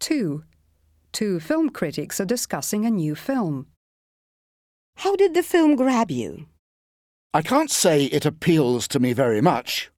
2. Two film critics are discussing a new film. How did the film grab you? I can't say it appeals to me very much.